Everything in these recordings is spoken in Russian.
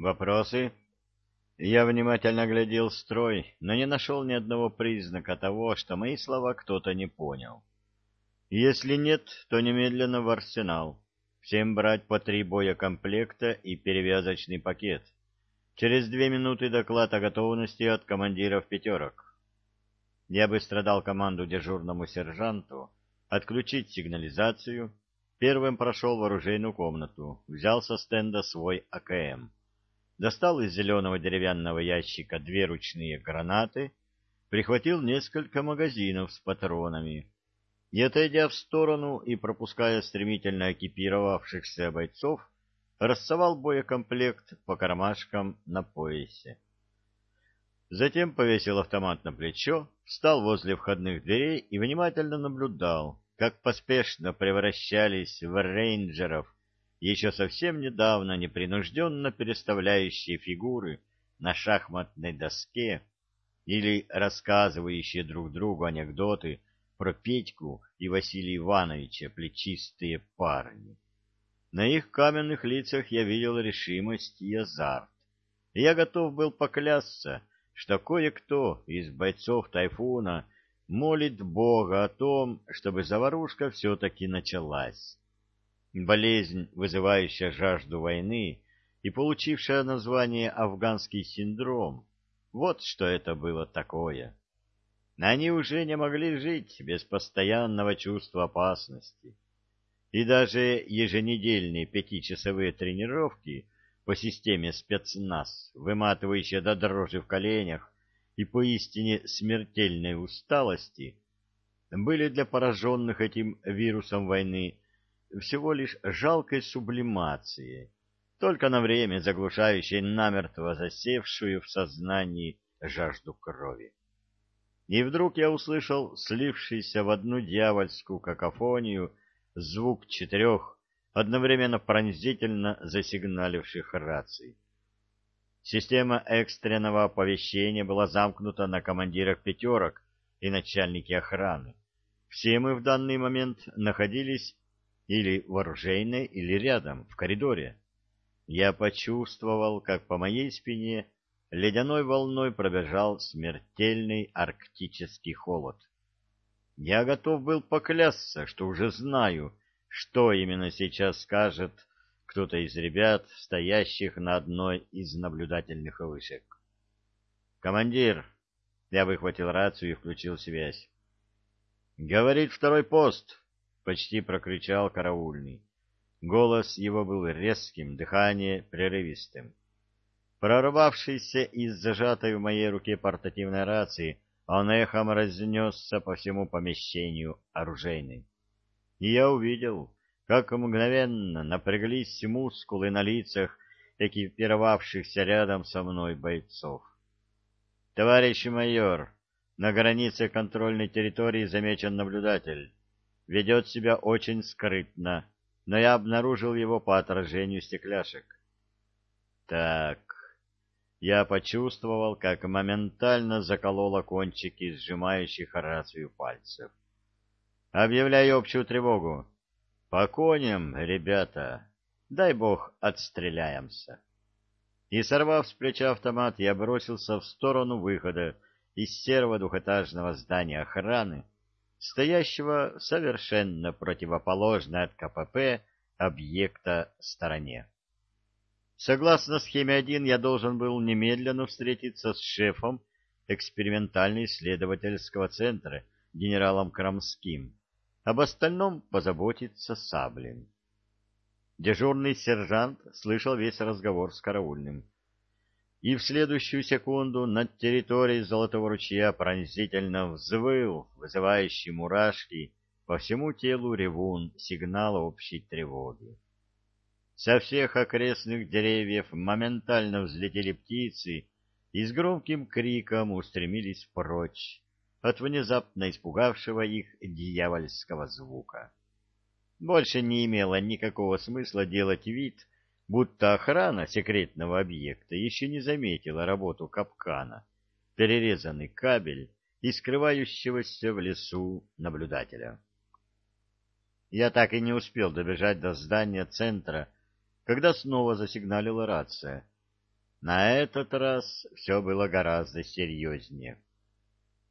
Вопросы? Я внимательно глядел строй, но не нашел ни одного признака того, что мои слова кто-то не понял. Если нет, то немедленно в арсенал. Всем брать по три боекомплекта и перевязочный пакет. Через две минуты доклад о готовности от командиров пятерок. Я быстро дал команду дежурному сержанту отключить сигнализацию, первым прошел в оружейную комнату, взял со стенда свой АКМ достал из зеленого деревянного ящика две ручные гранаты, прихватил несколько магазинов с патронами и, отойдя в сторону и пропуская стремительно экипировавшихся бойцов, рассовал боекомплект по кармашкам на поясе. Затем повесил автомат на плечо, встал возле входных дверей и внимательно наблюдал, как поспешно превращались в рейнджеров еще совсем недавно непринужденно переставляющие фигуры на шахматной доске или рассказывающие друг другу анекдоты про Петьку и Василия Ивановича, плечистые парни. На их каменных лицах я видел решимость и азарт. Я готов был поклясться, что кое-кто из бойцов «Тайфуна» молит Бога о том, чтобы заварушка все-таки началась болезнь, вызывающая жажду войны и получившая название «афганский синдром». Вот что это было такое. Они уже не могли жить без постоянного чувства опасности. И даже еженедельные пятичасовые тренировки по системе спецназ, выматывающие до дрожи в коленях и поистине смертельной усталости, были для пораженных этим вирусом войны всего лишь жалкой сублимацией, только на время заглушающей намертво засевшую в сознании жажду крови. И вдруг я услышал слившийся в одну дьявольскую какофонию звук четырех одновременно пронзительно засигналивших раций. Система экстренного оповещения была замкнута на командирах пятерок и начальнике охраны. Все мы в данный момент находились или в оружейной, или рядом, в коридоре. Я почувствовал, как по моей спине ледяной волной пробежал смертельный арктический холод. Я готов был поклясться, что уже знаю, что именно сейчас скажет кто-то из ребят, стоящих на одной из наблюдательных вышек. «Командир!» Я выхватил рацию и включил связь. «Говорит второй пост!» — почти прокричал караульный. Голос его был резким, дыхание прерывистым. Прорвавшийся из зажатой в моей руке портативной рации, он эхом разнесся по всему помещению оружейной. И я увидел, как мгновенно напряглись мускулы на лицах экипировавшихся рядом со мной бойцов. «Товарищ майор, на границе контрольной территории замечен наблюдатель ведет себя очень скрытно, но я обнаружил его по отражению стекляшек. Так, я почувствовал, как моментально закололо кончики сжимающих рацию пальцев. Объявляю общую тревогу. По коням, ребята, дай бог отстреляемся. И, сорвав с плеча автомат, я бросился в сторону выхода из серого двухэтажного здания охраны, стоящего совершенно противоположно от КПП объекта стороне. Согласно схеме 1, я должен был немедленно встретиться с шефом экспериментально-исследовательского центра генералом Крамским. Об остальном позаботится Саблин. Дежурный сержант слышал весь разговор с караульным и в следующую секунду над территорией Золотого ручья пронзительно взвыл, вызывающий мурашки по всему телу ревун сигнала общей тревоги. Со всех окрестных деревьев моментально взлетели птицы и с громким криком устремились прочь от внезапно испугавшего их дьявольского звука. Больше не имело никакого смысла делать вид, будто охрана секретного объекта еще не заметила работу капкана, перерезанный кабель и скрывающегося в лесу наблюдателя. Я так и не успел добежать до здания центра, когда снова засигналила рация. На этот раз все было гораздо серьезнее.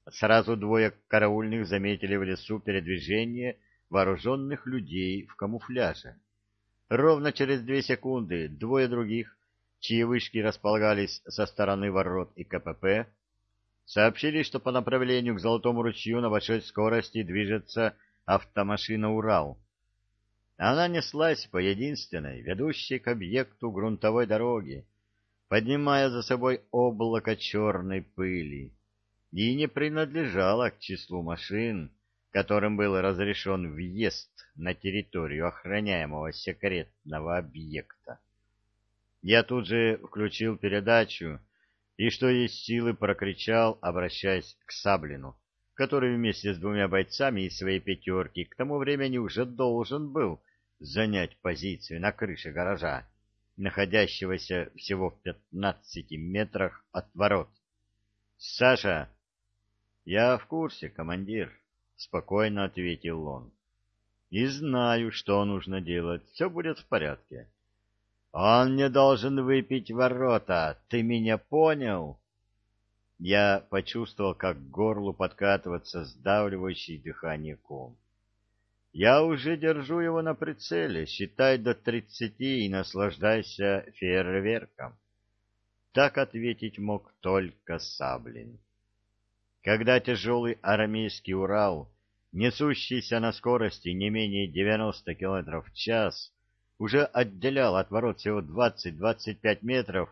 Сразу двое караульных заметили в лесу передвижение вооруженных людей в камуфляже. Ровно через две секунды двое других, чьи вышки располагались со стороны ворот и КПП, сообщили, что по направлению к Золотому ручью на большой скорости движется автомашина «Урал». Она неслась по единственной, ведущей к объекту грунтовой дороги, поднимая за собой облако черной пыли, и не принадлежала к числу машин, которым был разрешен въезд на территорию охраняемого секретного объекта. Я тут же включил передачу и, что есть силы, прокричал, обращаясь к Саблину, который вместе с двумя бойцами из своей пятерки к тому времени уже должен был занять позицию на крыше гаража находящегося всего в пятнадцати метрах от ворот. «Саша!» «Я в курсе, командир», — спокойно ответил он. «И знаю, что нужно делать. Все будет в порядке». «Он не должен выпить ворота. Ты меня понял?» Я почувствовал, как к горлу подкатывается сдавливающий дыхание ком. Я уже держу его на прицеле, считай до тридцати и наслаждайся фейерверком. Так ответить мог только Саблин. Когда тяжелый армейский Урал, несущийся на скорости не менее 90 км в час, уже отделял от ворот всего 20-25 метров,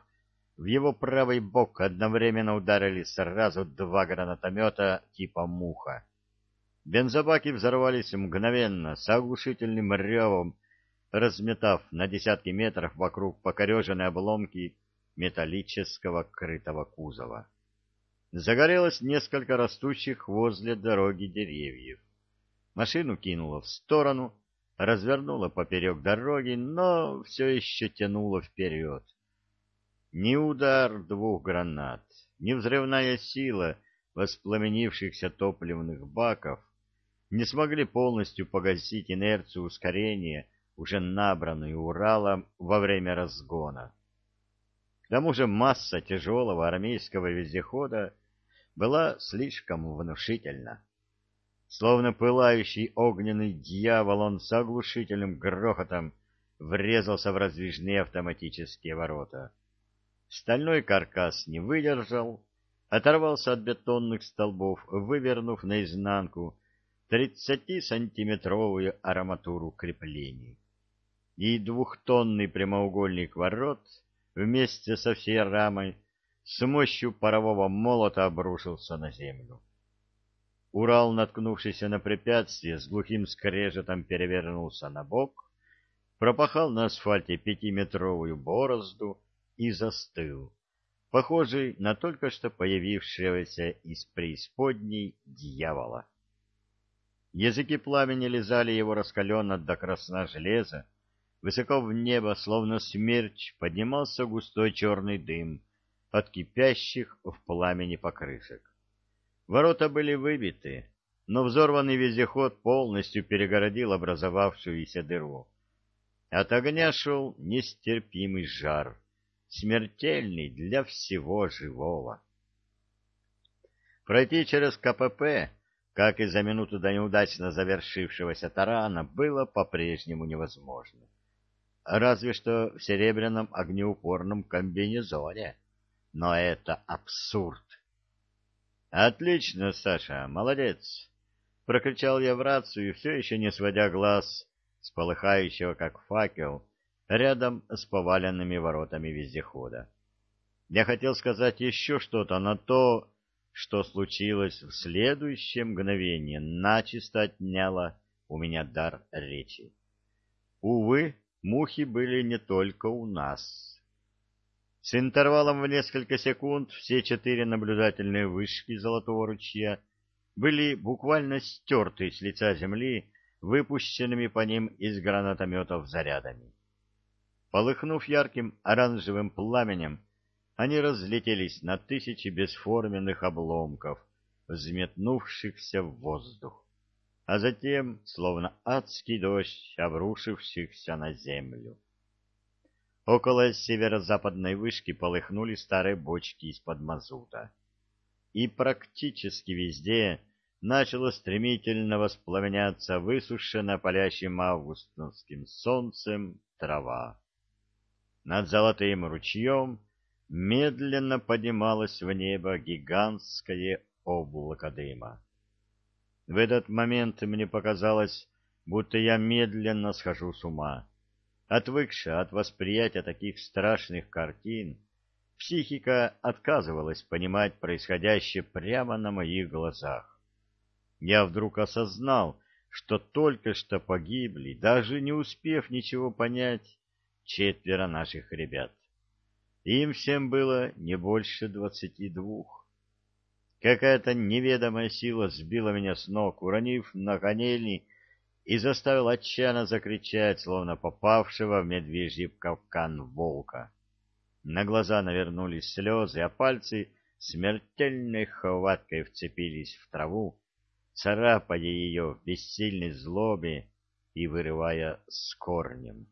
в его правый бок одновременно ударили сразу два гранатомета типа «Муха». Бензобаки взорвались мгновенно, с оглушительным ревом, разметав на десятки метров вокруг покореженные обломки металлического крытого кузова. Загорелось несколько растущих возле дороги деревьев. Машину кинуло в сторону, развернуло поперек дороги, но все еще тянуло вперед. Ни удар двух гранат, ни взрывная сила воспламенившихся топливных баков не смогли полностью погасить инерцию ускорения, уже набранную Уралом во время разгона. К тому же масса тяжелого армейского вездехода была слишком внушительна. Словно пылающий огненный дьявол, он с оглушительным грохотом врезался в раздвижные автоматические ворота. Стальной каркас не выдержал, оторвался от бетонных столбов, вывернув наизнанку 30-сантиметровую арматуру креплений. И двухтонный прямоугольник ворот вместе со всей рамой с мощью парового молота обрушился на землю. Урал, наткнувшийся на препятствие, с глухим скрежетом перевернулся на бок, пропахал на асфальте пятиметровую борозду и застыл, похожий на только что появившегося из преисподней дьявола. Языки пламени лизали его раскаленно до красна железа. Высоко в небо, словно смерч, поднимался густой черный дым от кипящих в пламени покрышек. Ворота были выбиты, но взорванный вездеход полностью перегородил образовавшуюся дыру. От огня шел нестерпимый жар, смертельный для всего живого. Пройти через КПП как и за минуту до неудачно завершившегося тарана, было по-прежнему невозможно. Разве что в серебряном огнеупорном комбинезоне. Но это абсурд. «Отлично, Саша, молодец!» — прокричал я в рацию, все еще не сводя глаз с полыхающего, как факел, рядом с поваленными воротами вездехода. Я хотел сказать еще что-то, но то что случилось в следующее мгновение, начисто отняло у меня дар речи. Увы, мухи были не только у нас. С интервалом в несколько секунд все четыре наблюдательные вышки Золотого ручья были буквально стерты с лица земли выпущенными по ним из гранатометов зарядами. Полыхнув ярким оранжевым пламенем, они разлетелись на тысячи бесформенных обломков, взметнувшихся в воздух, а затем, словно адский дождь, обрушившихся на землю. около северо-западной вышки полыхнули старые бочки из-под мазута. И практически везде начало стремительно воспламеняться высушенная палящим августовским солнцем трава. Над золотым ручьем медленно поднималось в небо гигантское облако дыма. В этот момент мне показалось, будто я медленно схожу с ума. Отвыкшая от восприятия таких страшных картин, психика отказывалась понимать происходящее прямо на моих глазах. Я вдруг осознал, что только что погибли, даже не успев ничего понять, четверо наших ребят. Им всем было не больше двадцати двух. Какая-то неведомая сила сбила меня с ног, уронив на конельни и заставила отчаянно закричать, словно попавшего в медвежий капкан волка. На глаза навернулись слезы, а пальцы смертельной хваткой вцепились в траву, царапая ее в бессильной злобе и вырывая с корнем.